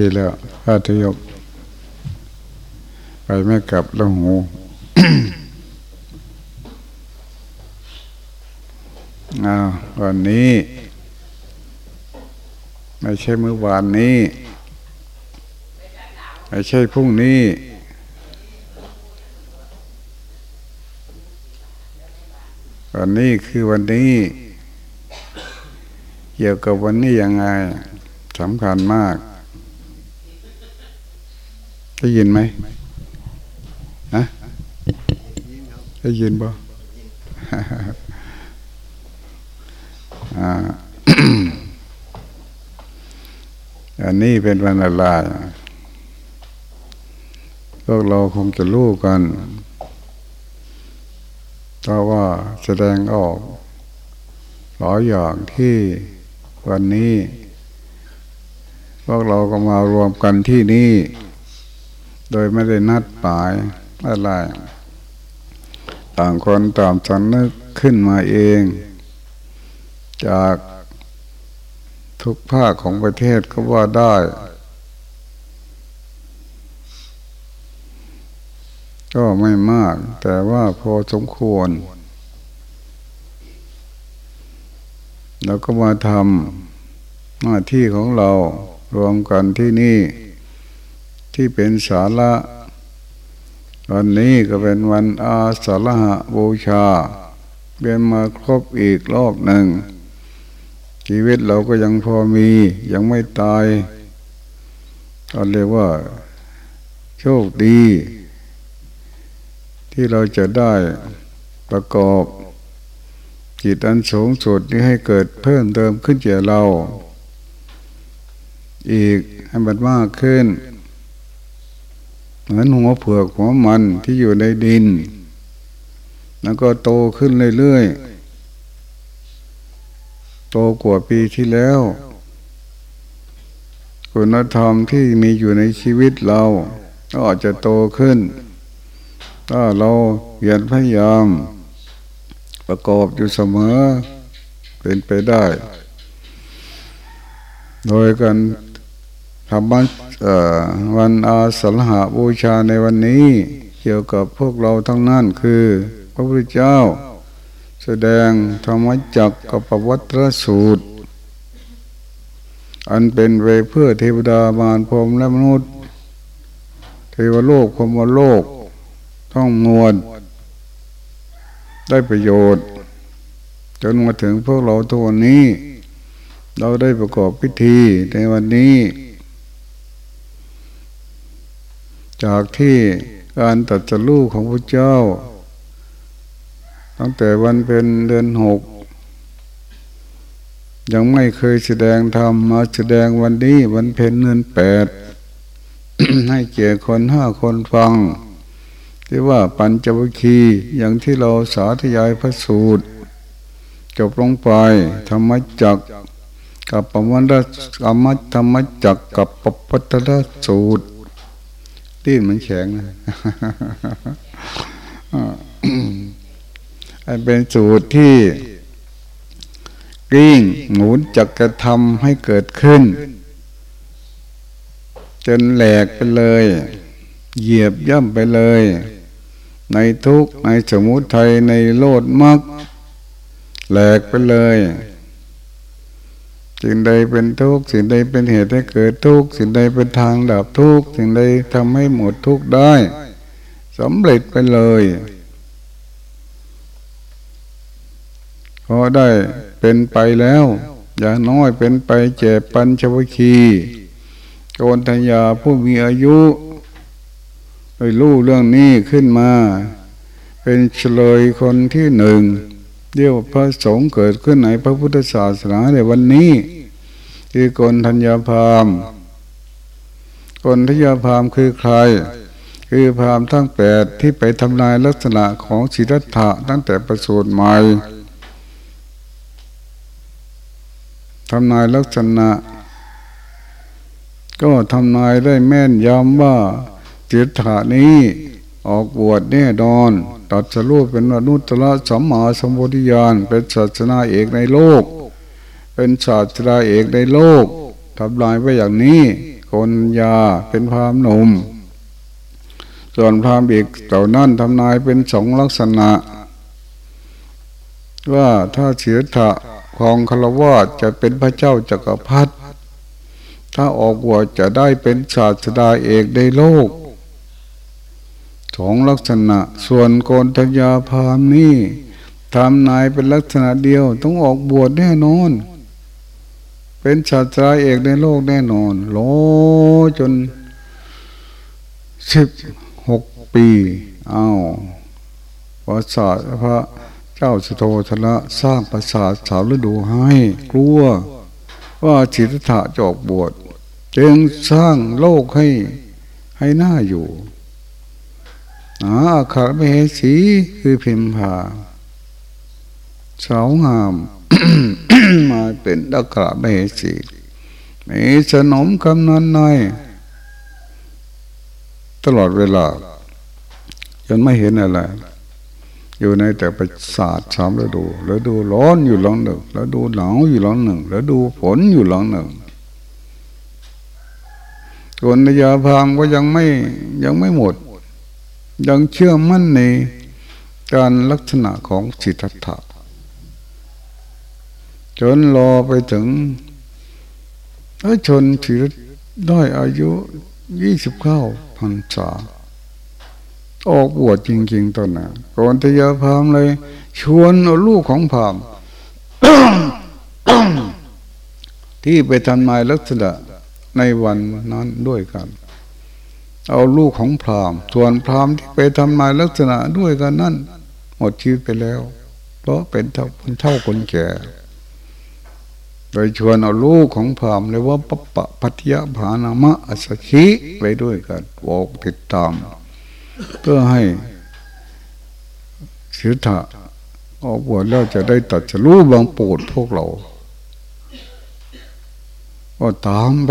ทีแล้วพาทยกไปไม่กลับแล้วหูอาวันนี้ ไม่ใช่เมื่อวานนี้ ไม่ใช่พรุ่งนี้ วันนี้คือวันนี้ เกี่ยวกับวันนี้ยังไงสำคัญมาก ได้ยินไหมฮะได้ยินบ่อันนี้เป็นวันอะไรพวกเราคงจะรู้กันเพราะว่าแสดงออกหลายอย่างที่วันนี้ พวกเราก็มารวมกันที่นี่ โดยไม่ได้นัดหมายอะไร ต่างคนต่างสำนึกขึ้นมาเอง จากทุกภาคของประเทศก็ว่าได้ ก็ไม่มาก แต่ว่าพอสมควร แล้วก็มาทำหน้าที่ของเรารวมกันที่นี่ ที่เป็นสาระวันนี้ก็เป็นวันอาสาฬหะบูชา เป็นมาครบอีกรอบหนึ่ง ชีวิตเราก็ยังพอมียังไม่ตายก็เรียกว่า โชคดี ที่เราจะได้ประกอบจิตอันสูงสุดนี้ให้เกิดเพิ่มเติมขึ้นเจเรา อีกให้มันมากขึ้น เหมือนหัวเผือกหัวมันที่อยู่ในดิน แล้วก็โตขึ้นเรื่อยๆ โตกว่าปีที่แล้วคุณธรรมที่มีอยู่ในชีวิตเราก็อาจจะโตขึ้น ถ้าเราเพียรพยายาม ประกอบอยู่เสมอเป็นไปได้ โดยการทำบันวันอาสาฬหบูชาในวันนี้ เกี่ยวกับพวกเราทั้งนั้นคือ พระพุทธเจ้า แสดงธรรมจักกับปวัตรสูตร อันเป็นเวเพื่อเทวดามารพรมและมนุษย์ เทวโลกพรมโลก ท่องมวลได้ประโยชน์ จนมาถึงพวกเราตัวนี้ เราได้ประกอบพิธีในวันนี้ จากที่การตัดสรู้ของพระเจ้า ตั้งแต่วันเป็นเดือนหก ยังไม่เคยแสดงธรรมมาแสดงวันนี้วันเพ็ญเดือนแปดให้เกียรติคนห้าคนฟัง ที่ว่าปัญจวัคคีย์อย่างที่เราสาธยายพระสูตร จบลงไป ธรรมจักกับปวัตรธรรมธรรมจักกับปปัตตรสูตร ตีนมันแข็งนะอันเป็นสูตรที่กิ้งหมุนจักระทำให้เกิดขึ้น จนแหลกไปเลย เหยียบย่ำไปเลย ในทุกในสมุทัยในโลดมักแหลกไปเลย สิ่งใดเป็นทุกข์สิ่งใดเป็นเหตุให้เกิดทุกข์สิ่งใดเป็นทางดับทุกข์สิ่งใดทำให้หมดทุกข์ได้สำเร็จไปเลยพอได้เป็นไปแล้ว อย่างน้อยเป็นไปเจ็บปัญชวคีโกนทัญญาผู้มีอายุได้รู้เรื่องนี้ขึ้นมา เป็นเฉลยคนที่หนึ่ง เรียกว่าพระสงฆ์เกิดขึ้นในพระพุทธศาสนาในวันนี้คือกนทัญญาพามกนทัญญาพามคือใคร คือพามทั้งแปดที่ไปทำลายลักษณะของศิรัตถะตั้งแต่ประสูติใหม่ทำนายลักษณะ ก็ทำนายได้แม่นยำว่าศิรัตถะนี้ ออกบวชแน่นอน ตัดสรูปเป็นอนุตตรสัมมาสัมพุทธญาณเป็นศาสนาเอกในโลก เป็นศาสนาเอกในโลกทำลายไว้อย่างนี้ คนยาเป็นพรามหนุ่ม ส่วนพรามอีกเต่านั่นทำนายเป็นสองลักษณะ ว่าถ้าเสียถะของคารวะจะเป็นพระเจ้าจักรพรรดิถ้าออกบวชจะได้เป็นศาสดาเอกในโลก สองลักษณะ ส่วนโกนทยาพามนี่ทำนายเป็นลักษณะเดียว ต้องออกบวชแน่นอน เป็นศาสตราเอกในโลกแน่นอนโลจนสิบหกปีอา้าวพระศาสพระเจ้าสุโธธนะสร้างปราสาทสาวฤดูให้ กลัว ว่าจิตถะจอกบวชจึงสร้างโลกให้ให้หน้าอยู่ อาคาเมสีคือพิมพาสาวงาม มาเป็นดักระเมสีมีสนมกำนันในตลอดเวลาจนไม่เห็นอะไร อยู่ในแต่ประสาทสามฤดูแล้วดูร้อนอยู่หลังหนึ่งแล้วดูหนาวอยู่หลังหนึ่งแล้วดูฝนอยู่หลังหนึ่งส่วนนยาพามก็ยังไม่ยังไม่หมด ยังเชื่อมั่นในการลักษณะของจิทธัตถะจนรอไปถึงถ้าชนชีวิตได้อายุยี่สิบเก้าพันษาออกบวชจริง ๆตอนนั้นก่อนทยาพามเลย ชวนเอาลูกของพามที่ไปทำนายลักษณะในวันนั้นด้วยกัน เอาลูกของพรามส่วนพรามที่ไปทำนายลักษณะด้วยกันนั่นหมดชีวิตไปแล้ว เพราะเป็นเท่าคนเท่าคนแก่ โดยชวนเอาลูกของพรามเรียกว่าปปะพัทยาภานามะอสชิไปด้วยกันบอกติดตาม เพื่อให้เสียถะออกบวชแล้วจะได้ตัดจะรู้บางปูดพวกเรา ก็ตามไป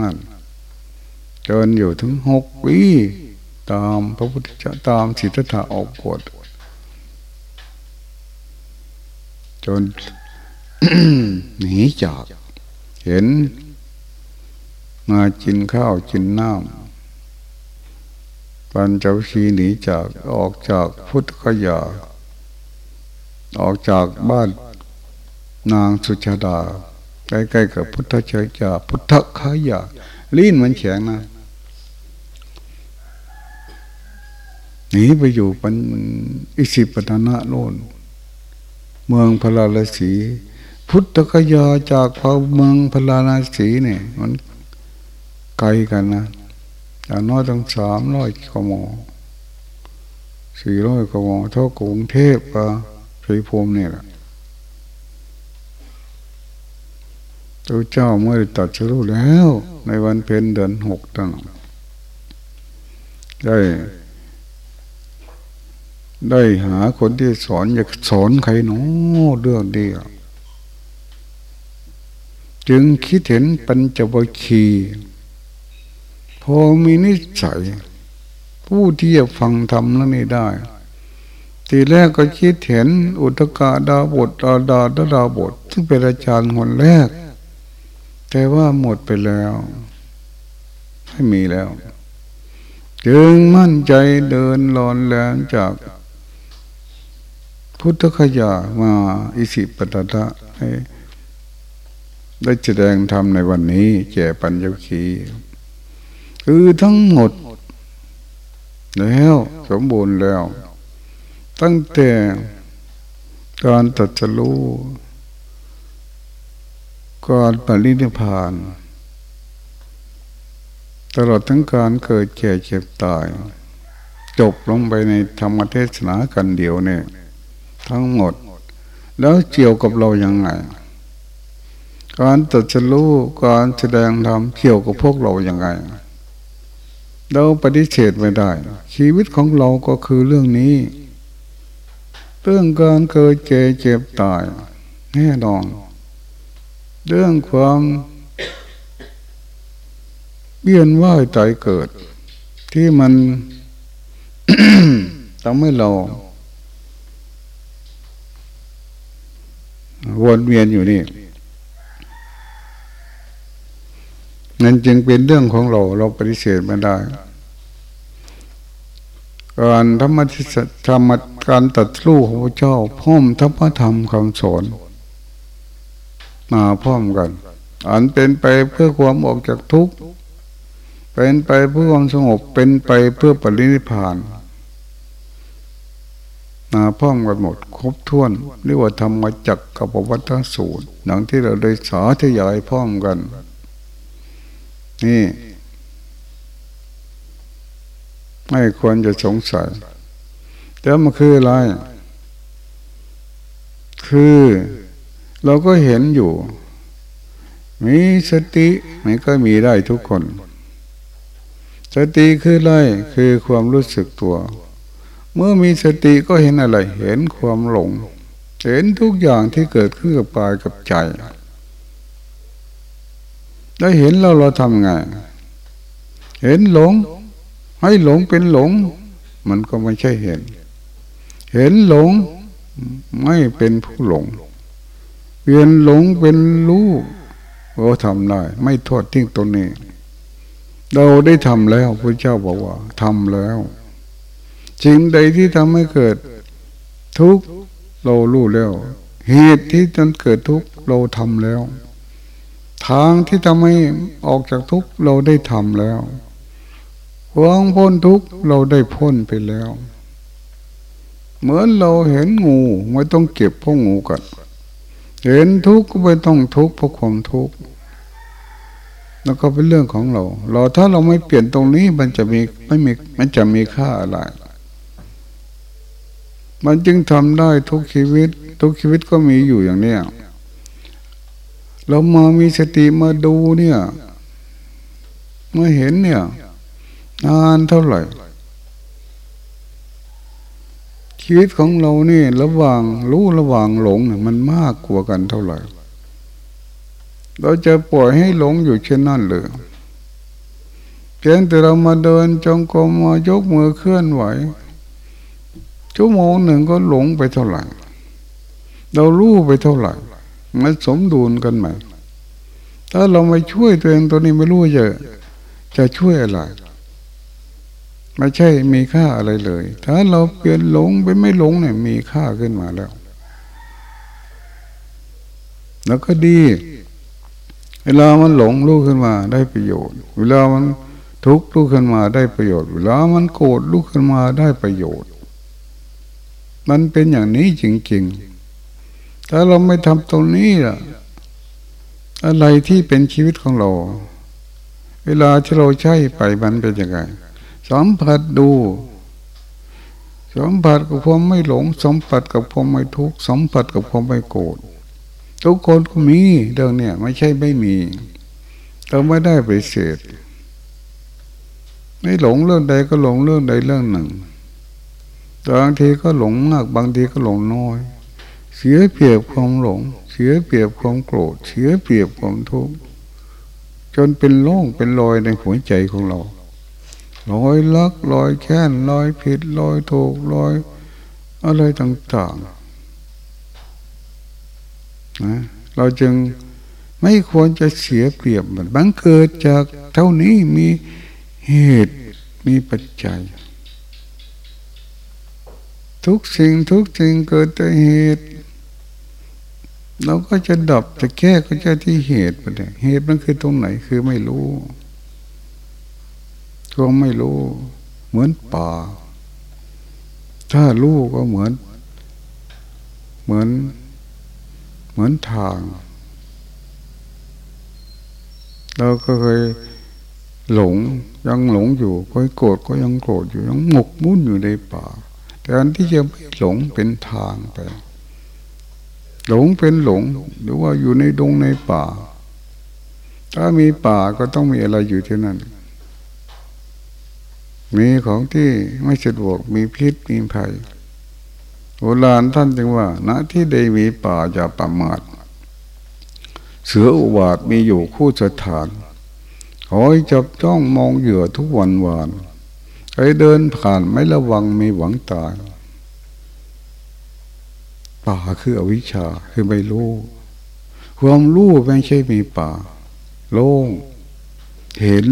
นั่น จนอยู่ถึงหกปีตามพระพุทธเจ้าตามสิทธัตถะออกบวชจนหนีจาก เห็น มากินข้าวกินน้ำปัญจวัคคีหนีจากออกจากพุทธคยา ออกจากบ้านนางสุชาดา ใกล้ๆกับพุทธเจ้าจาพุทธคยา ลิ้นมันแข็งนะ หนีไปอยู่ปันอิสิปตนะโน่นเมืองพราลสี พุทธคยาจากพเมืองพราลสีเนี่ยมันไกลกันนะอย่างน้อยต้องสามร้อยกมสี่ร้อยกมเท่ากรุงเทพปะสีภูมิเนี่ยแหละตัวเจ้าเมื่อตัดสู้แล้ว ในวันเพ็ญเดือนหกตั้งได้ ได้หาคนที่สอนอยากสอนใครหนูเรื่องเดียวจึงคิดเห็นปัญจวัคคีพอมีนิสัย ผู้ที่จะฟังธรรมแล้วนี่ได้ ทีแรกก็คิดเห็นอุตกาดาบทดาดาดาบทซึ่งเป็นอาจารย์คนแรก แต่ว่าหมดไปแล้วไม่มีแล้ว จึงมั่นใจเดินลอนแลนจาก พุทธคยามาอิสิปตตะได้แสดงธรรมในวันนี้แก่ปัญญคีคือทั้งหมด แล้วสมบูรณ์แล้ว ตั้งแต่การตัดสู้ก่อนปรินิพาน ตลอดทั้งการเกิดแก่เจ็บตาย จบลงไปในธรรมเทศนากันเดียวเนี่ย ทั้งหมด แล้วเกี่ยวกับเรายังไง การตัดสรู้การแสดงธรรมเกี่ยวกับพวกเรายังไง เราปฏิเสธไม่ได้ ชีวิตของเราก็คือเรื่องนี้เรื่องการเกิดแก่เจ็บตายแน่นอนเรื่องความเบี้ยนว่ายตายเกิด ที่มันทำให้เรา วนเวียนอยู่นี่นั่นจึงเป็นเรื่องของเราเราปฏิเสธไม่ได้ การธรรมทิสธรรมการตัดสู้ของพระเจ้าพ่อมธรรมธรรมคำสอนมาพร้อมกัน อันเป็นไปเพื่อความออกจากทุกข์เป็นไปเพื่อความสงบเป็นไปเพื่อปรินิพาน มาพร้อมกันหมด ครบถ้วนเรียกว่าธรรมจักกับวัฏสูตรหนังที่เราได้สาธยายพร้อมกัน นี่ ไม่ควรจะสงสัยแต่มันคืออะไร คือเราก็เห็นอยู่ มีสติมันก็มีได้ทุกคน สติคืออะไรคือความรู้สึกตัว เมื่อมีสติก็เห็นอะไร เห็นความหลง เห็นทุกอย่างที่เกิดขึ้นกับกายกับใจ ได้เห็นเราเราทำไง เห็นหลง ให้หลงเป็นหลง มันก็ไม่ใช่เห็น เห็นหลงไม่เป็นผู้หลงเปลี่ยนหลงเป็นรู้ก็ทำได้ไม่โทษทิ้งตรงนี้ เราได้ทำแล้วพระเจ้าบอกว่าทำแล้ว สิ่งใดที่ทำให้เกิดทุกข์เรารู้แล้ว เหตุที่จนเกิดทุกข์เราทำแล้ว ทางที่ทำให้ออกจากทุกข์เราได้ทำแล้วหวงพ้นทุกข์เราได้พ้นไปแล้ว เหมือนเราเห็นงูไม่ต้องเก็บพวกงูกันเห็นทุกข์ก็ไม่ต้องทุกข์เพราะความทุกข์แล้วก็เป็นเรื่องของเรา เราถ้าเราไม่เปลี่ยนตรงนี้มันจะมีไม่มีมันจะมีค่าอะไร มันจึงทำได้ทุกชีวิต ทุกชีวิตก็มีอยู่อย่างเนี้ยเรามามีสติมาดูเนี่ยเมื่อเห็นเนี่ยนานเท่าไหร่ ชีวิตของเรานี่ระหว่างรู้ระหว่างหลงเนี่ยมันมากกว่ากันเท่าไหร่ เราจะปล่อยให้หลงอยู่เช่นนั้นเลยเพียงแต่เรามาเดินจงกรมมายกมือเคลื่อนไหว ชั่วโมงหนึ่งก็หลงไปเท่าไหร่ เรารู้ไปเท่าไหร่ มันสมดุลกันไหม ถ้าเราไม่ช่วยตัวเองตัวนี้ไม่รู้จะจะช่วยอะไรไม่ใช่มีค่าอะไรเลย ถ้าเราเปลี่ยนหลงเป็นไม่หลงเนี่ยมีค่าขึ้นมาแล้ว แล้วก็ดี เวลามันหลงลูกขึ้นมาได้ประโยชน์ เวลามันทุกข์ลูกขึ้นมาได้ประโยชน์ เวลามันโกรธลูกขึ้นมาได้ประโยชน์ มันเป็นอย่างนี้จริงๆ ถ้าเราไม่ทำตรงนี้ล่ะ อะไรที่เป็นชีวิตของเรา เวลาที่เราใช้ไปมันเป็นยังไงสัมผัสดูสัมผัสกับความไม่หลงสัมผัสกับความไม่ทุกข์สัมผัสกับความไม่โกรธทุกคนก็มีเรื่องเนี้ยไม่ใช่ไม่มีเราไม่ได้ไปเสดไม่หลงเรื่องใดก็หลงเรื่องใดเรื่องหนึ่ง บางทีก็หลงมาก บางทีก็หลงน้อย เสียเปรียบความหลง เสียเปรียบความโกรธ เสียเปรียบความทุกข์จนเป็นโล่งเป็นรอยในหัวใจของเราลอยลักลอยแค้นลอยผิดลอยถูกลอยอะไรต่างๆนะเราจึงไม่ควรจะเสียเปรียบมันบังเกิดจากเท่านี้มีเหตุมีปัจจัย ทุกสิ่งทุกสิ่งเกิดจากเหตุ เราก็จะดับจะแก้ก็จะที่เหตุไปเลยเหตุมันคือตรงไหนคือไม่รู้ก็ไม่รู้ เหมือนป่า ถ้ารู้ก็เหมือน เหมือน เหมือนทาง เราก็เคยหลงยังหลงอยู่เคยโกรธก็ยังโกรธอยู่ยังหมกมุ่นอยู่ในป่า แต่อันที่จะไม่หลงเป็นทางไปหลงเป็นหลง หรือว่าอยู่ในดงในป่า ถ้ามีป่าก็ต้องมีอะไรอยู่ที่นั่น มีของที่ไม่สะดวกมีพิษมีภัยโบราณท่านจึงว่าณที่ใดมีป่าอย่าประมาทเสืออุบาทมีอยู่คู่สถานคอยจับจ้องมองเหยื่อทุกวันวาน ครเดินผ่านไม่ระวังมีหวังตายป่าคืออวิชชาคือไม่รู้ความรู้ไม่ใช่มีป่า โล่งเห็น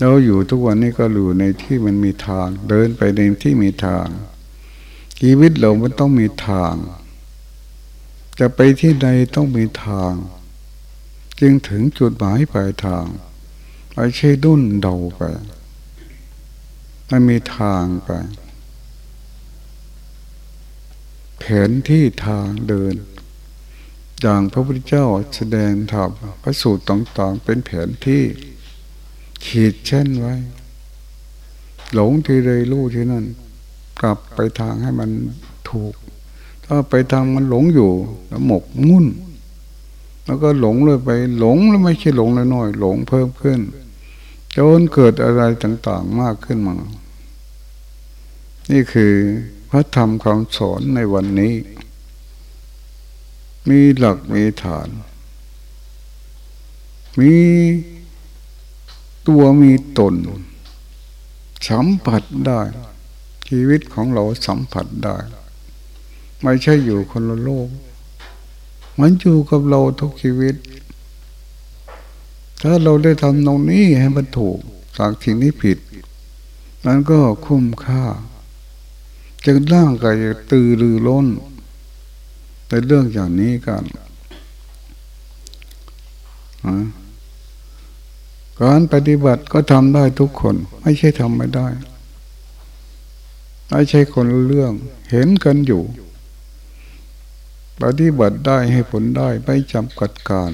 เราอยู่ทุกวันนี้ก็อยู่ในที่มันมีทาง เดินไปในที่มีทางชีวิตเรามันต้องมีทาง จะไปที่ใดต้องมีทาง จึงถึงจุดหมายปลายทางไม่ใช่ดุ้นเดาไป มันมีทางไป แผนที่ทางเดิน อย่างพระพุทธเจ้าแสดงธรรมพระสูตรต่างๆ เป็นแผนที่ ขีดเช่นไว้ หลงที่ใดรู้ที่นั่น กลับไปทางให้มันถูก ถ้าไปทางมันหลงอยู่แล้วหมกมุ่น แล้วก็หลงเลยไป หลงแล้วไม่ใช่หลงน้อยหลงเพิ่มขึ้น จนเกิดอะไรต่างๆมากขึ้นมา นี่คือพระธรรมคำสอนในวันนี้ มีหลักมีฐาน มีตัวมีตน สัมผัสได้ ชีวิตของเราสัมผัสได้ ไม่ใช่อยู่คนละโลก มันอยู่กับเราทุกชีวิต ถ้าเราได้ทำตรงนี้ให้มันถูกจากสิ่งนี้ผิด นั้นก็คุ้มค่า จึงร่างกายตื่นรือล้นในเรื่องอย่างนี้กันการปฏิบัติก็ทำได้ทุกคน ไม่ใช่ทำไม่ได้ไม่ใช่คนเรื่อง เห็นกันอยู่ ปฏิบัติได้ให้ผลได้ไม่จำกัดการ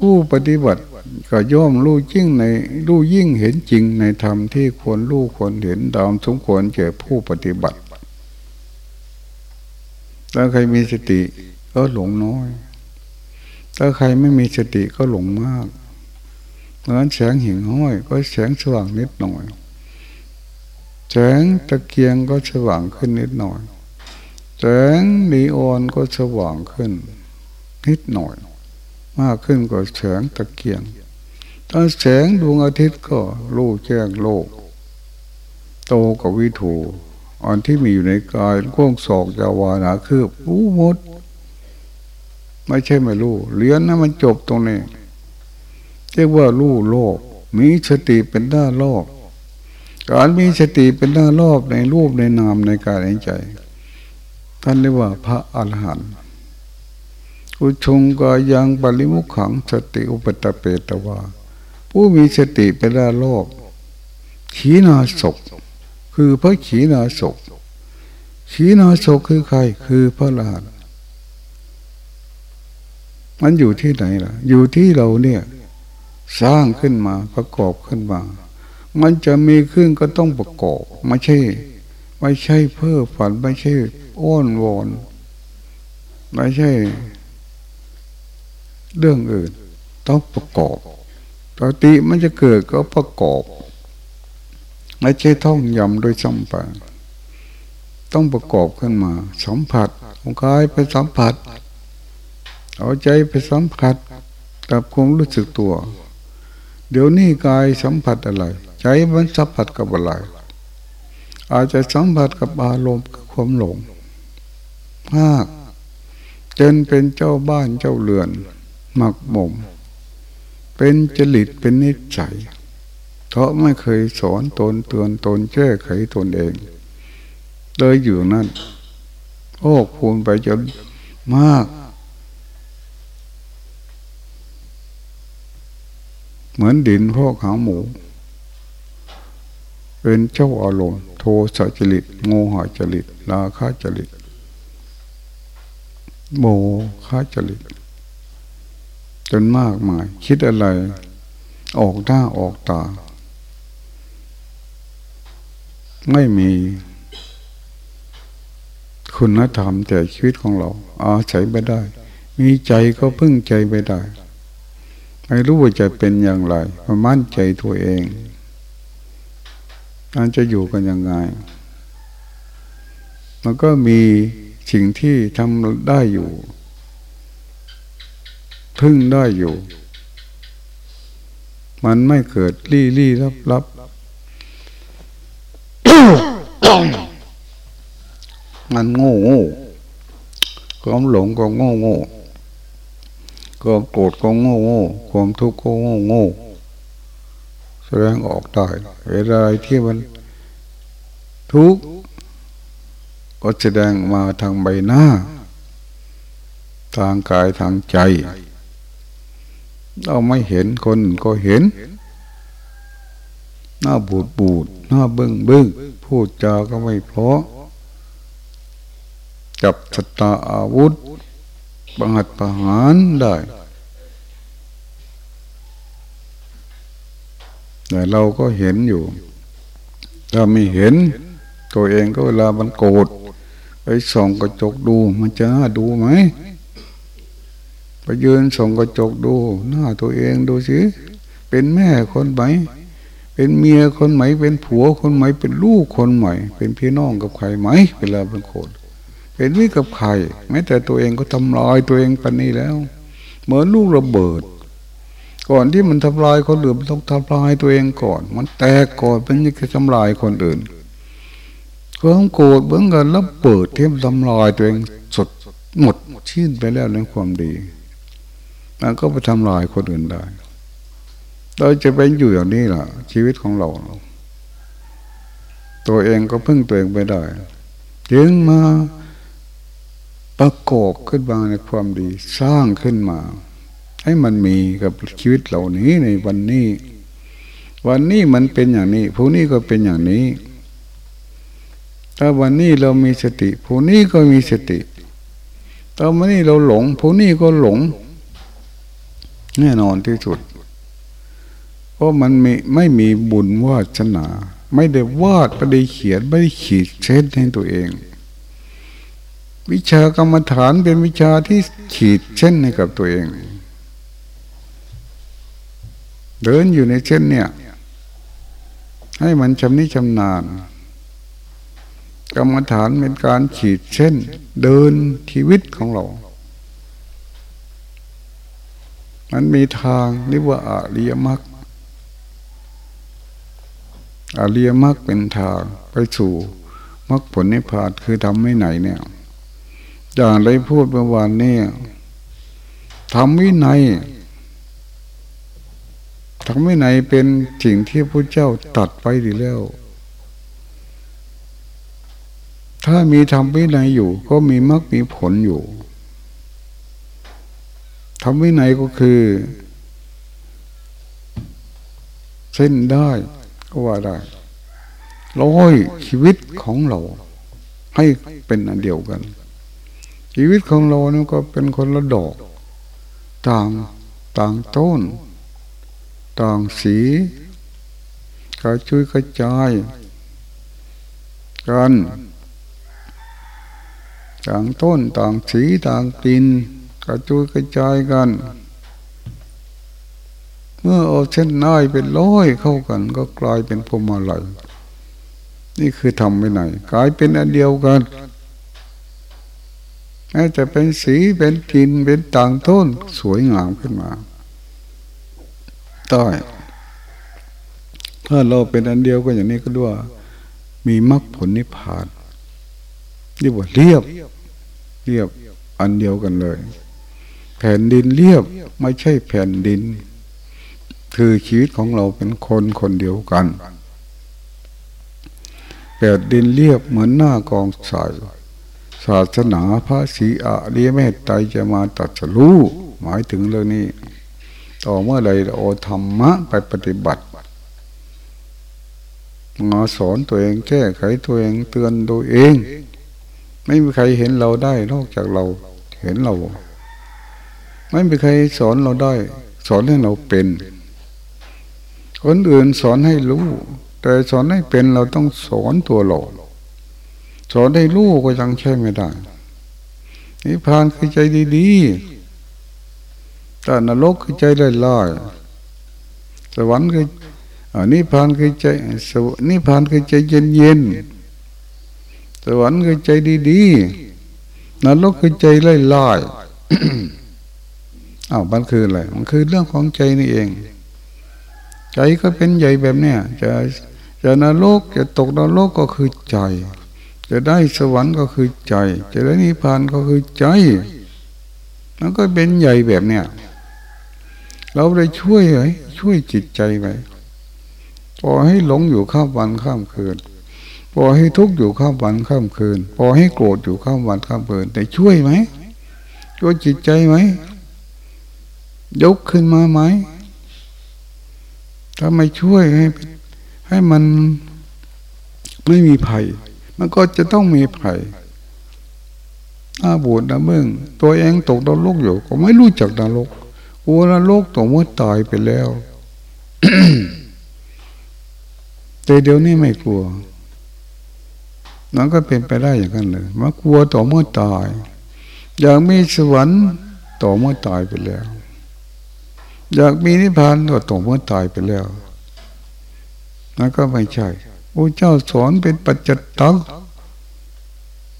ผู้ปฏิบัติก็ย่อมรู้ยิ่งในรู้ยิ่งเห็นจริงในธรรมที่ควรรู้ควรเห็นตามสมควรแก่ผู้ปฏิบัติ ถ้าใครมีสติก็หลงน้อย ถ้าใครไม่มีสติก็หลงมากเหมือนแสงหิ่งห้อยก็แสงสว่างนิดหน่อย แสงตะเกียงก็สว่างขึ้นนิดหน่อย แสงนีออนก็สว่างขึ้น นิดหน่อย มากขึ้นกว่าแสงตะเกียง ถ้าแสงดวงอาทิตย์ก็รู้แจ้งโลก โตกว่าวิถูอันที่มีอยู่ในกายก้องศอกยาวานาคือรู้หมด ไม่ใช่ไม่รู้เรียนนะมันจบตรงนี้เรียกว่ารู้โลก มีสติเป็นหน้าโลกการมีสติเป็นหน้าโลกในรูปในนามในกายในใจ ท่านเรียกว่าพระอรหันต์ อุชงกายังบริมุขังสติอุปตะเปตวาผู้มีสติเป็นละโลก ขีนาศก คือพระขีนาศก ขีนาศกคือใคร คือพระลานมันอยู่ที่ไหนล่ะ อยู่ที่เราเนี่ยสร้างขึ้นมาประกอบขึ้นมา มันจะมีขึ้นก็ต้องประกอบไม่ใช่ ไม่ใช่เพ้อฝันไม่ใช่อ้อนวอนไม่ใช่ เรื่องอื่น ต้องประกอบปกติมันจะเกิดก็ประกอบ ไม่ใช่ท่องยำโดยสัมผัสต้องประกอบขึ้นมา สัมผัสของกายไปสัมผัส เอาใจไปสัมผัสกับความรู้สึกตัว เดี๋ยวนี้กายสัมผัสอะไร ใจมันสัมผัสกับอะไรอาจจะสัมผัสกับอารมณ์กับความหลงมากจนเป็นเจ้าบ้านเจ้าเรือน หมักหมม เป็นจริตเป็นนิสัย เพราะไม่เคยสอนตนเตือนตนแก้ไขตนเอง เลยอยู่นั่น โอ้คูณไปจนมากเหมือนดินพวกหาหมู เป็นเจ้าอารมณ์โทสัจริตโมหจริตลาคาจริตโมคาจริต จนมากมาย คิดอะไร ออกหน้าออกตา ไม่มีคุณธรรมแต่ชีวิตของเรา อาศัยไม่ได้ มีใจก็พึ่งใจไม่ได้ ไม่รู้ว่าจะเป็นอย่างไรมามั่นใจตัวเองการจะอยู่กันยังไง มันก็มีสิ่งที่ทำได้อยู่ พึ่งได้อยู่ มันไม่เกิดรี่รี่รับรับมันโง่โง่ความหลงก็โง่โง่ความโกรธก็โง่โง่ความทุกข์ก็โง่โง่แสดงออกได้เวลาที่มันทุกข์ก็แสดงมาทางใบหน้า ทางกายทางใจ เราไม่เห็นคนก็เห็น หน้าบูดบูดหน้าบึ้งบึ้งพูดจาก็ไม่เพราะ จับสตาอาวุธบังหัดประหารได้แต่เราก็เห็นอยู่ ถ้าไม่เห็น ตัวเองก็เวลามันโกรธไปส่องกระจกดูมันจะน่าดูไหม ไปยืนส่องกระจกดู หน้าตัวเองดูสิเป็นแม่คนไหม เป็นเมียคนไหม เป็นผัวคนไหม เป็นลูกคนใหม่เป็นพี่น้องกับใครไหมเวลาเป็นโกรธเป็นวิกับใครแม้แต่ตัวเองก็ทำลายตัวเองปานนี้แล้ว เหมือนลูกระเบิด ก่อนที่มันทำลายคนอื่นมันต้องทำลายตัวเองก่อน มันแตกก่อนเป็นยังจะทำลายคนอื่นความโกรธเบื้องกันแล้วเปิดเที่ทำลายตัวเองสดหมดชิ้นไปแล้วในความดี มันก็ไปทำลายคนอื่นได้ เราจะเป็นอยู่อย่างนี้ล่ะ ชีวิตของเรา ตัวเองก็พึ่งตัวเองไปได้จึงมาประกอบขึ้นมาในความดีสร้างขึ้นมา ให้มันมีกับชีวิตเหล่านี้ในวันนี้ วันนี้มันเป็นอย่างนี้พรุ่งนี้ก็เป็นอย่างนี้ ถ้าวันนี้เรามีสติพรุ่งนี้ก็มีสติถ้าวันนี้เราหลงพรุ่งนี้ก็หลง แน่นอนที่สุด เพราะมันไม่ไม่มีบุญวาสนา ไม่ได้วาดไม่ได้เขียนไม่ได้ขีดเส้นให้ตัวเอง วิชากรรมฐานเป็นวิชาที่ขีดเส้นให้กับตัวเอง เดินอยู่ในเช่นเนี่ย ให้มันชำนิชำนาญกรรมฐานเป็นการขีดเช่นเดินชีวิตของเรา มันมีทางเรียกว่าอาริยมรรคอาริยมรรคเป็นทางไปสู่มรรคผลนิพพานคือทำไม่ไหนเนี่ยอย่างไรพูดเมื่อวานนี้ทำวินัยทำไม่ไหนเป็นสิ่งที่พระเจ้าตัดไปดีแล้ว ถ้ามีทำวินัยอยู่ ก็มีมรรคมีผลอยู่ ทำวินัยก็คือ เส้นได้ก็ว่าได้ร้อยชีวิตของเรา ให้เป็นอันเดียวกัน ชีวิตของเรานี่ก็เป็นคนละดอก ต่างต่างต้น ต่างสีกระชุยกระจายกันต่างต้นต่างสีต่างปิน กระจุยกระจายกัน เมื่อเอาเช่นน้อยเป็นร้อยเข้ากัน ก็กลายเป็นพมอะไรนี่คือทำไม่ไหนกลายเป็นอันเดียวกันแม้จะเป็นสีเป็นกินเป็นต่างต้นสวยงามขึ้นมาต้ถ้าเราเป็นอันเดียวกันอย่างนี้ก็ด้วย มีมรรคผลนิพพานเรียกว่าเรียบ เรียบอันเดียวกันเลย แผ่นดินเรียบไม่ใช่แผ่นดิน คือชีวิตของเราเป็นคนคนเดียวกัน แผ่นดินเรียบเหมือนหน้ากองสายศาสนาพระศรีอะเรียเมตไตจะมาตัดสู้หมายถึงเรื่องนี้ ต่อเมื่อใดเราธรรมะไปปฏิบัติมาสอนตัวเองแก้ไขตัวเองเตือนตัวเอง ไม่มีใครเห็นเราได้นอกจากเราเห็นเรา ไม่มีใครสอนเราได้ สอนให้เราเป็น คนอื่นสอนให้รู้ แต่สอนให้เป็นเราต้องสอนตัวเราสอนให้รู้ก็ยังใช่ไม่ได้นิพพานคือใจดีๆถ้านรกคือใจลอยๆสวรรค์คือนิพพานคือใจนิพพานคือใจเย็นเย็นสวรรค์คือใจดีๆนรกคือใจลอยๆ อ้าวมันคืออะไรมันคือเรื่องของใจนี่เอง ใจก็เป็นใหญ่แบบเนี้ยจะจะนรกจะตกนรกก็คือใจ จะได้สวรรค์ก็คือใจ จะได้นิพพานก็คือใจมันก็เป็นใหญ่แบบเนี้ยเราได้ช่วยไหมช่วยจิตใจไหมพอให้หลงอยู่ข้ามวันข้ามคืนพอให้ทุกข์อยู่ข้ามวันข้ามคืนพอให้โกรธอยู่ข้ามวันข้ามคืนแต่ช่วยไหมช่วยจิตใจไหม ยกขึ้นมาไหมถ้าไม่ช่วยให้ ให้มันไม่มีภัย มันก็จะต้องมีภัยอาบูดนะเมื่งตัวเองตกนรกอยู่ ก็ไม่รู้จักนรกกลัวนรกตัวเมื่อตายไปแล้วแต่เดี๋ยวนี้ไม่กลัวนั่นก็เป็นไปได้อย่างนั้นเลยมากลัวต่อเมื่อตาย อยากมีสวรรค์ต่อเมื่อตายไปแล้ว อยากมีนิพพานก็ต่องเมื่อตายไปแล้วนั่นก็ไม่ใช่พระเจ้าสอนเป็นปัจจตัง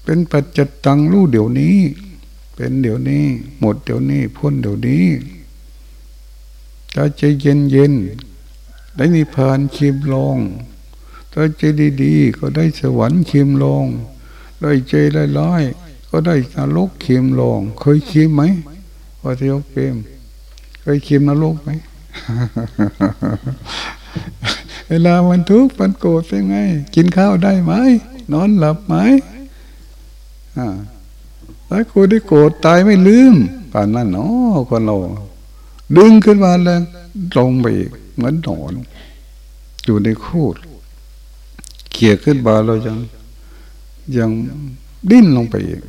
เป็นปัจจตังรู้เดี๋ยวนี้ เป็นเดี๋ยวนี้ หมดเดี๋ยวนี้ พ้นเดี๋ยวนี้ถ้าใจเย็นเย็นได้นิพพานคิมลองถ้าใจดีๆก็ได้สวรรค์คิมลองได้ใจร้ายๆก็ได้นรกคิมลอง เคยคิมไหมวัทยกเปรม เคยคิมนรกไหมเวลามันทุกข์มันโกรธเป็นไง กินข้าวได้ไหม นอนหลับไหมอ่าแล้วคนที่โกรธตายไม่ลืมป่านนั้นเนาะคนเรา ดึงขึ้นมาแล้วลงไปอีกเหมือนหนอนอยู่ในคูดเขี่ยขึ้นมาเรายัง ยังดิ้นลงไปอีก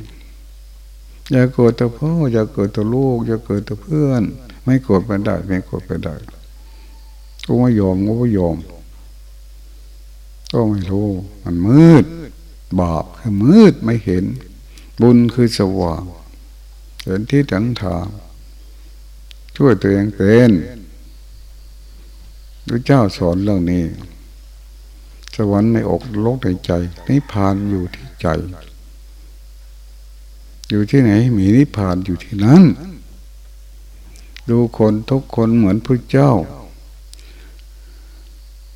อย่าโกรธตัวพ่ออย่าโกรธตัวลูก อย่าโกรธตัวเพื่อน ไม่โกรธไปได้ ไม่โกรธไปได้ก็ไม่ยอมก็ไม่ยอม ก็ไม่รู้มันมืด บาปคือมืดไม่เห็น บุญคือสว่างเห็นที่ถังทางช่วยตัวเองเป็นพระเจ้าสอนเรื่องนี้ สวรรค์ในอกโลกในใจนิพพานอยู่ที่ใจ อยู่ที่ไหน มีนิพพานอยู่ที่นั้น ดูคนทุกคนเหมือนพระเจ้า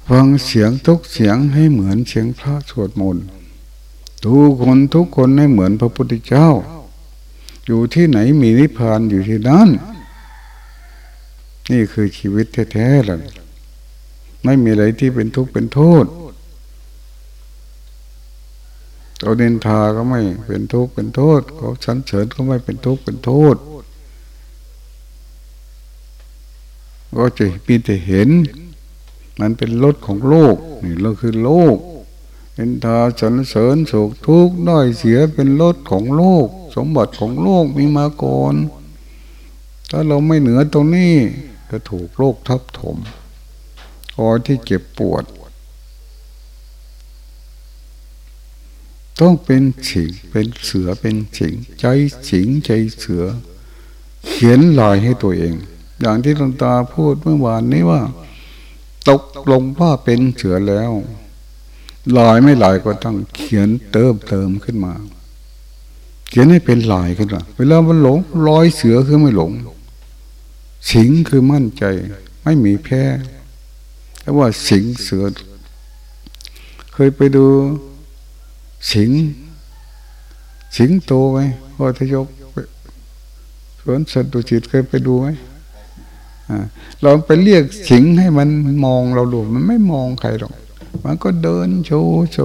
ฟังเสียงทุกเสียงให้เหมือนเสียงพระสวดมนต์ดูคนทุกคนให้เหมือนพระพุทธเจ้า อยู่ที่ไหนมีนิพพานอยู่ที่นั้นนี่คือชีวิตแท้ๆเลยไม่มีอะไรที่เป็นทุกข์เป็นโทษเราเนินทาก็ไม่เป็นทุกข์เป็นโทษเขาสันเสริญก็ไม่เป็นทุกข์เป็นโทษ ก็จะมีแต่เห็น มันเป็นรถของโลกนี่เราคือโลกเนินทาสันเสริญโศกทุกข์น้อยเสียเป็นรถของโลก สมบัติของโลกมีมาก่อนถ้าเราไม่เหนือตรงนี้จะถูกโรคทับถมคอที่เจ็บปวด ต้องเป็นฉิงเป็นเสือเป็นฉิง ใจฉิงใจเสือ เขียนลายให้ตัวเอง อย่างที่ตงตาพูดเมื่อวานนี้ว่า ตกลงว่าเป็นเสือแล้วลายไม่ลายก็ต้องเขียนเติมเติมขึ้นมา เขียนให้เป็นลายขึ้นมาเวลามันหลงรอยเสือคือไม่หลง สิงคือมั่นใจ ไม่มีแพ้แต่ว่าสิงเสือ เคยไปดูสิง สิงโตไหมพ่อทยกสวนสัตว์ดุจิตเคยไปดูไหม ลองไปเรียกสิงให้มันมองเราดูมันไม่มองใครหรอก มันก็เดินโชว์เฉ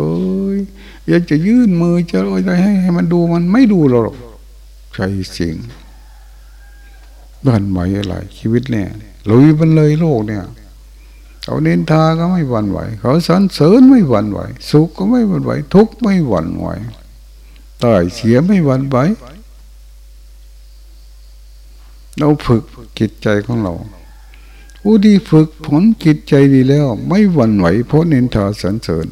ยอยากจะยื่นมือจะอะไรให้ให้มันดูมันไม่ดูเราหรอกใช่สิงบ้านไหวอะไรชีวิตเนี่ยลุยมันเลยโลกเนี่ยเขาเน้นทาก็ไม่หวั่นไหว เขาสรรเสริญไม่หวั่นไหว สุขก็ไม่หวั่นไหว ทุกข์ไม่หวั่นไหวตายเสียไม่หวั่นไหว เราฝึกจิตใจของเราผู้ที่ฝึกผลจิตใจดีแล้ว ไม่หวั่นไหวเพราะเน้นทาสรรเสริญ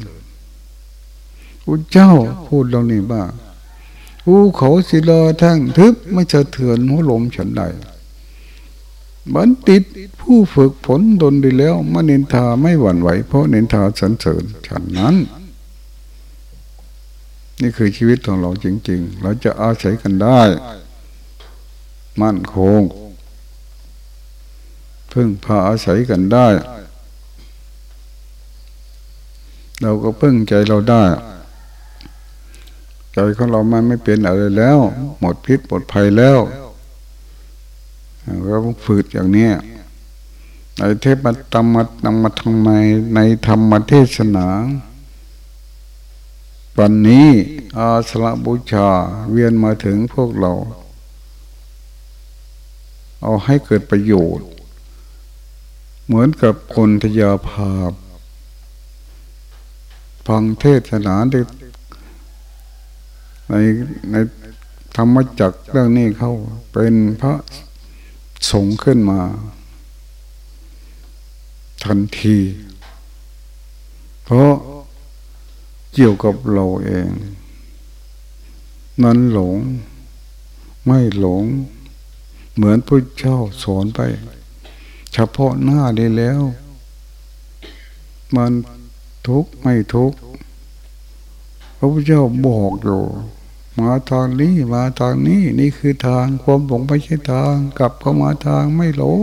ผู้เจ้าพูดเรานี่บ้าผู้เขาศิลาทั้งทึบไม่เฉเถือนหัวลมฉันใดบันติดผู้ฝึกฝนดนดีแล้วมนินทาไม่หวั่นไหว เพราะนินทาสรรเสริญฉันนั้น นี่คือชีวิตของเราจริง ๆ เราจะอาศัยกันได้ มั่นคง พึ่งพาอาศัยกันได้ เราก็พึ่งใจเราได้ ใจของเรามันไม่เป็นอะไรแล้ว หมดพิษหมดภัยแล้วเราฝึกอย่างนี้ในเทพธรรมนำมาทำไมในธรรมเทศนาวันนี้อาสละบูชาเวียนมาถึงพวกเรา เอาให้เกิดประโยชน์ เหมือนกับคนทยาภาพฟังเทศนาในในธรรมจักเรื่องนี้เข้าเป็นพระสงฆ์ขึ้นมา ทันที เพราะเกี่ยวกับเราเอง นั้นหลง ไม่หลง เหมือนพระเจ้าสอนไป เฉพาะหน้าได้แล้ว มันทุกข์ไม่ทุกข์พระพุทธเจ้าบอกอยู่มาทางนี้มาทางนี้นี่คือทางความหลงไม่ใช่ทางกลับเข้ามาทางไม่หลง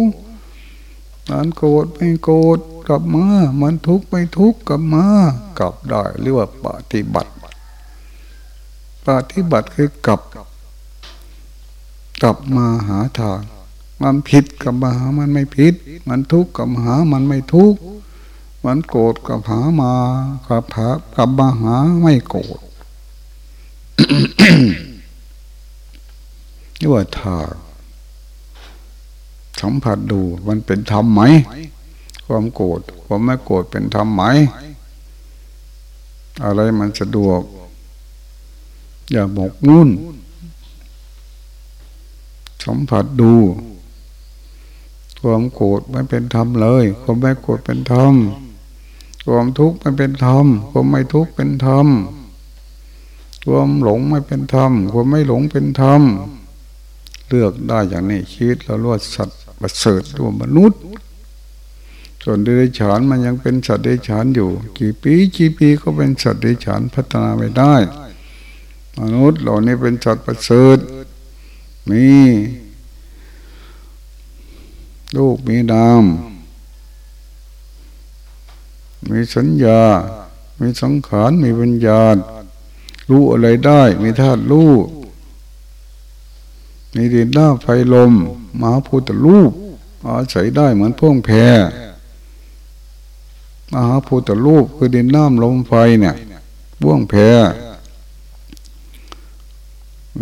มันโกรธไม่โกรธกลับมา มันทุกข์ไม่ทุกข์กลับมากลับได้เรียกว่าปฏิบัติ ปฏิบัติคือกลับ กลับมาหาทางมันผิดกับมาหามันไม่ผิด มันทุกข์กับหามันไม่ทุกข์มันโกรธกับหามากับหากับมาหาไม่โกรธนี่ว่าทางสัมผัสดูมันเป็นธรรมไหม ความโกรธความไม่โกรธเป็นธรรมไหม อะไรมันสะดวก อย่าหมกมุ่น สัมผัสดู ความโกรธไม่เป็นธรรมเลย ความไม่โกรธเป็นธรรม ความทุกข์ไม่เป็นธรรม ความไม่ทุกข์เป็นธรรม ความหลงไม่เป็นธรรม ความไม่หลงเป็นธรรม เลือกได้อย่างนี้ชีวิตเราลวดสัตว์ประเสริฐตัวมนุษย์ ส่วนเดรัจฉานมันยังเป็นสัตว์เดรัจฉานอยู่ กี่ปีกี่ปีก็เป็นสัตว์เดรัจฉานพัฒนาไม่ได้ มนุษย์เหล่านี้เป็นสัตว์ประเสริฐ มีลูกมีนาม มีสัญญา มีสังขาร มีวิญญาณ รู้อะไรได้ มีธาตุรู้ มีดินน้าไฟลมมหาพุทธรูปอาศัยได้เหมือนพ่วงแพรมหาพุทธรูปคือดินน้ำลมไฟเนี่ยพ่วงแพร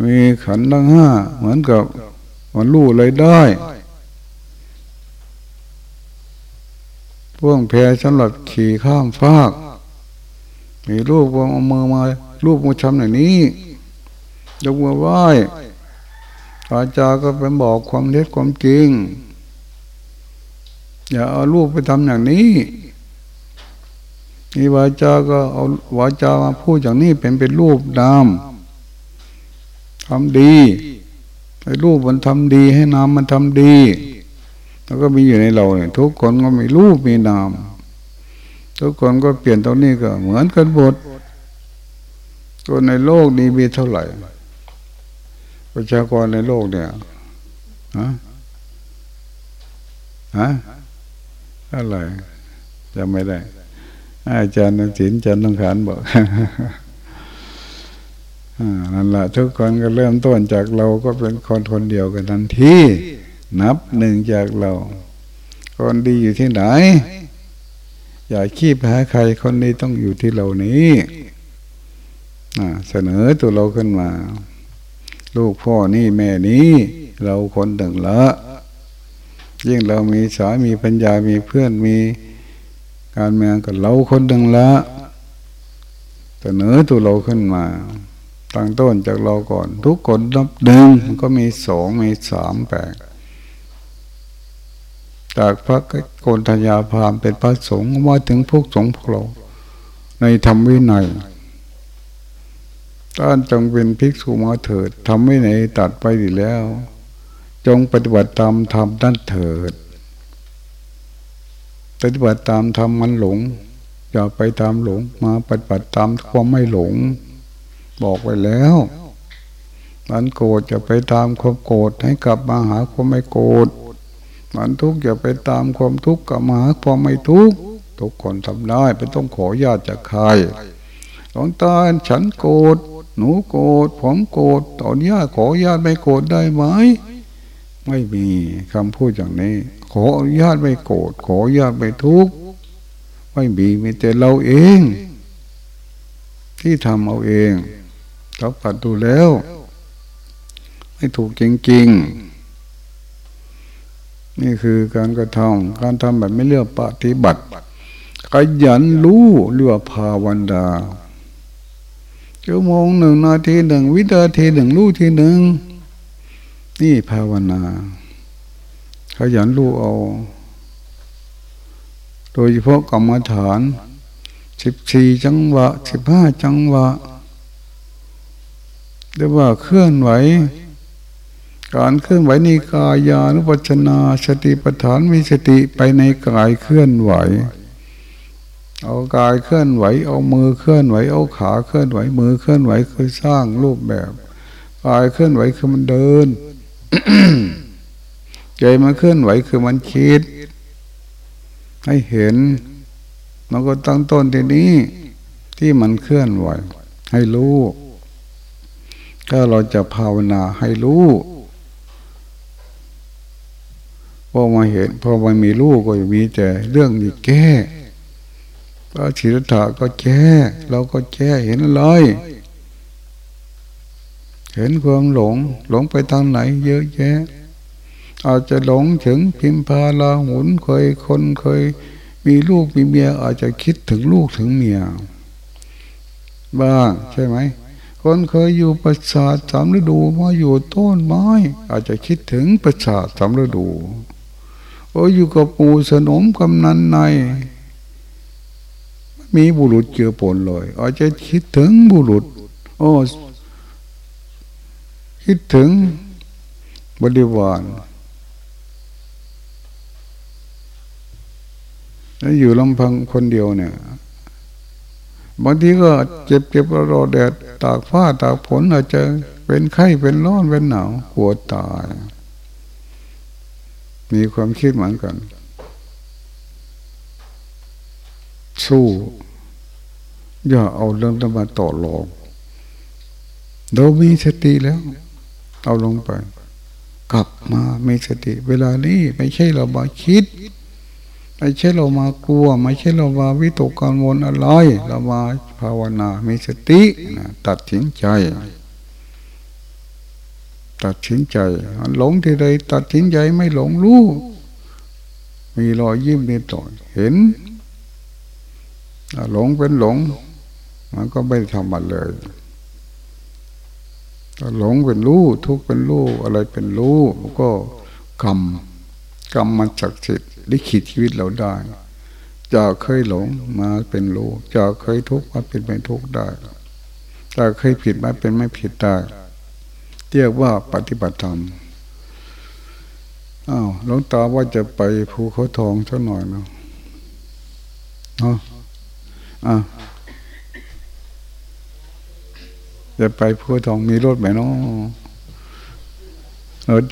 มีขันธ์ทั้งห้าเหมือนกับมันรู้อะไรได้พ่วงแพรสำหรับขี่ข้ามฟาก มีรูปวางเอามือมา รูปมือทำอย่างนี้ยกมือไหว้อาจารย์ก็เป็นบอกความเท็จความจริง อย่าเอารูปไปทำอย่างนี้นี่วาจาก็เอาวาจามาพูดอย่างนี้เป็นเป็นรูปนาม ทำดีให้รูปมันทำดี ให้นามมันทำดี แล้วก็มีอยู่ในเราเนี่ยทุกคนก็มีรูปมีนาม ทุกคนก็เปลี่ยนตรงนี้ก็เหมือนกันหมดตัวในโลกนี้มีเท่าไหร่ ประชากรในโลกเนี่ยฮะฮะอะไรจำไม่ได้ อาจารย์นักศิลป์อาจารย์ต้องขานบอก นั่นแหละทุกคนก็เริ่มต้นจากเราก็เป็นคนคนเดียวกันทันทีนับหนึ่งจากเรา คนดีอยู่ที่ไหน อย่าขี้แพ้ใครคนนี้ต้องอยู่ที่เรานี้เสนอตัวเราขึ้นมา ลูกพ่อนี่แม่นี้ เราคนหนึ่งละยิ่งเรามีสามีปัญญามีเพื่อนมีการเมืองกับเราคนหนึ่งละเสนอตัวเราขึ้นมา ตั้งต้นจากเราก่อน ทุกคนนับหนึ่งมันก็มีสองมีสามแปดจากพระโกนธัญญาพามเป็นพระสงฆ์มาถึงพวกสงฆ์พวกเราในธรรมวินัยท่านจงเป็นภิกษุมาเถิดทำไม่ไหนตัดไปดีแล้ว จงปฏิบัติตามธรรมนั่นเถิด ปฏิบัติตามธรรมมันหลง อย่าไปตามหลงมาปฏิบัติตามความไม่หลง บอกไว้แล้วมันโกรธจะไปตามความโกรธให้กลับมาหาความไม่โกรธมันทุกข์อย่าไปตามความทุกข์กลับมาหาความไม่ทุกข์ทุกคนทำได้ไม่ต้องขอญาติจากใครหลวงตาฉันโกรธหนูโกรธผมโกรธตอนนี้ขอญาติไม่โกรธได้ไหมไม่มีคำพูดอย่างนี้ ขอญาตไม่โกรธขอญาตไม่ทุกข์ไม่มีมีแต่เราเอง ที่ทำเอาเอง เราปัดดูแล้ว ไม่ถูกจริงๆ นี่คือการกระทำการทำแบบไม่เลือกปฏิบัติขยันรู้เรือภาวันดาชั่วโมงหนึ่งนาทีหนึ่งวินาทีหนึ่งรู้ทีหนึ่งนี่ภาวนาขยันรู้เอา โดยเฉพาะกรรมฐานสิบสี่จังหวะสิบห้าจังหวะ เรียกว่าเคลื่อนไหว การเคลื่อนไหวในกายานุปัชนาสติปัฏฐานมีสติไปในกายเคลื่อนไหว เอากายเคลื่อนไหว เอามือเคลื่อนไหว เอาขาเคลื่อนไหว มือเคลื่อนไหวคือสร้างรูปแบบกายเคลื่อนไหวคือมันเดินใจมันเคลื่อนไหวคือมันคิด ให้เห็นมันก็ตั้งต้นที่นี้ที่มันเคลื่อนไหว ให้รู้ ถ้าเราจะภาวนาให้รู้พอมาเห็นพอมันมีรู้ก็มีแต่เรื่องนี้แก้พระศิรธาก็แก้เราก็แก้เห็นอะไรเห็นความหลง หลงไปทางไหน เยอะแยะ อาจจะหลงถึงพิมพาลาหุนเคยคนเคย มีลูกมีเมีย อาจจะคิดถึงลูกถึงเมีย บ้างใช่ไหม คนเคยอยู่ประสาทสามฤดูมาอยู่ต้นไม้ อาจจะคิดถึงประสาทสามฤดูโอ้อยู่กับปู่สนมกำนันในมีบุรุษเจือปนเลย อาจจะคิดถึงบุรุษ โอ้คิดถึงบริวารแล้วอยู่ลำพังคนเดียวเนี่ย บางทีก็เจ็บเจ็บรอแดดตากฟ้าตากฝนอาจจะเป็นไข้เป็นร้อนเป็นหนาวปวดตาย มีความคิดเหมือนกัน สู้ อย่าเอาเรื่องนั้นมาต่อรองเรามีสติแล้ว เอาลงไป กลับมามีสติ เวลานี้ไม่ใช่เรามาคิด ไม่ใช่เรามากลัว ไม่ใช่เรามาวิตกกังวลอะไรเรามาภาวนา มีสติตัดสินใจ ตัดสินใจหลงที่ใดตัดสินใจไม่หลงรู้มีรอยยิ้มในต่อเห็นหลงเป็นหลง มันก็ไม่ทำมันเลยหลงเป็นรู้ทุกเป็นรู้อะไรเป็นรู้ก็กรรมกรรมมันศักดิ์สิทธิ์ ลิขิตชีวิตเราได้จะเคยหลงมาเป็นรู้จะเคยทุกข์มาเป็นไม่ทุกข์ได้จะเคยผิดมาเป็นไม่ผิดได้เรียกว่าปฏิบัติธรรมอ้าวหลวงตาว่าจะไปภูเขาทองสักหน่อยเนาะเนาะอะจะไปภูเขาทองมีรถไหมเนาะรถ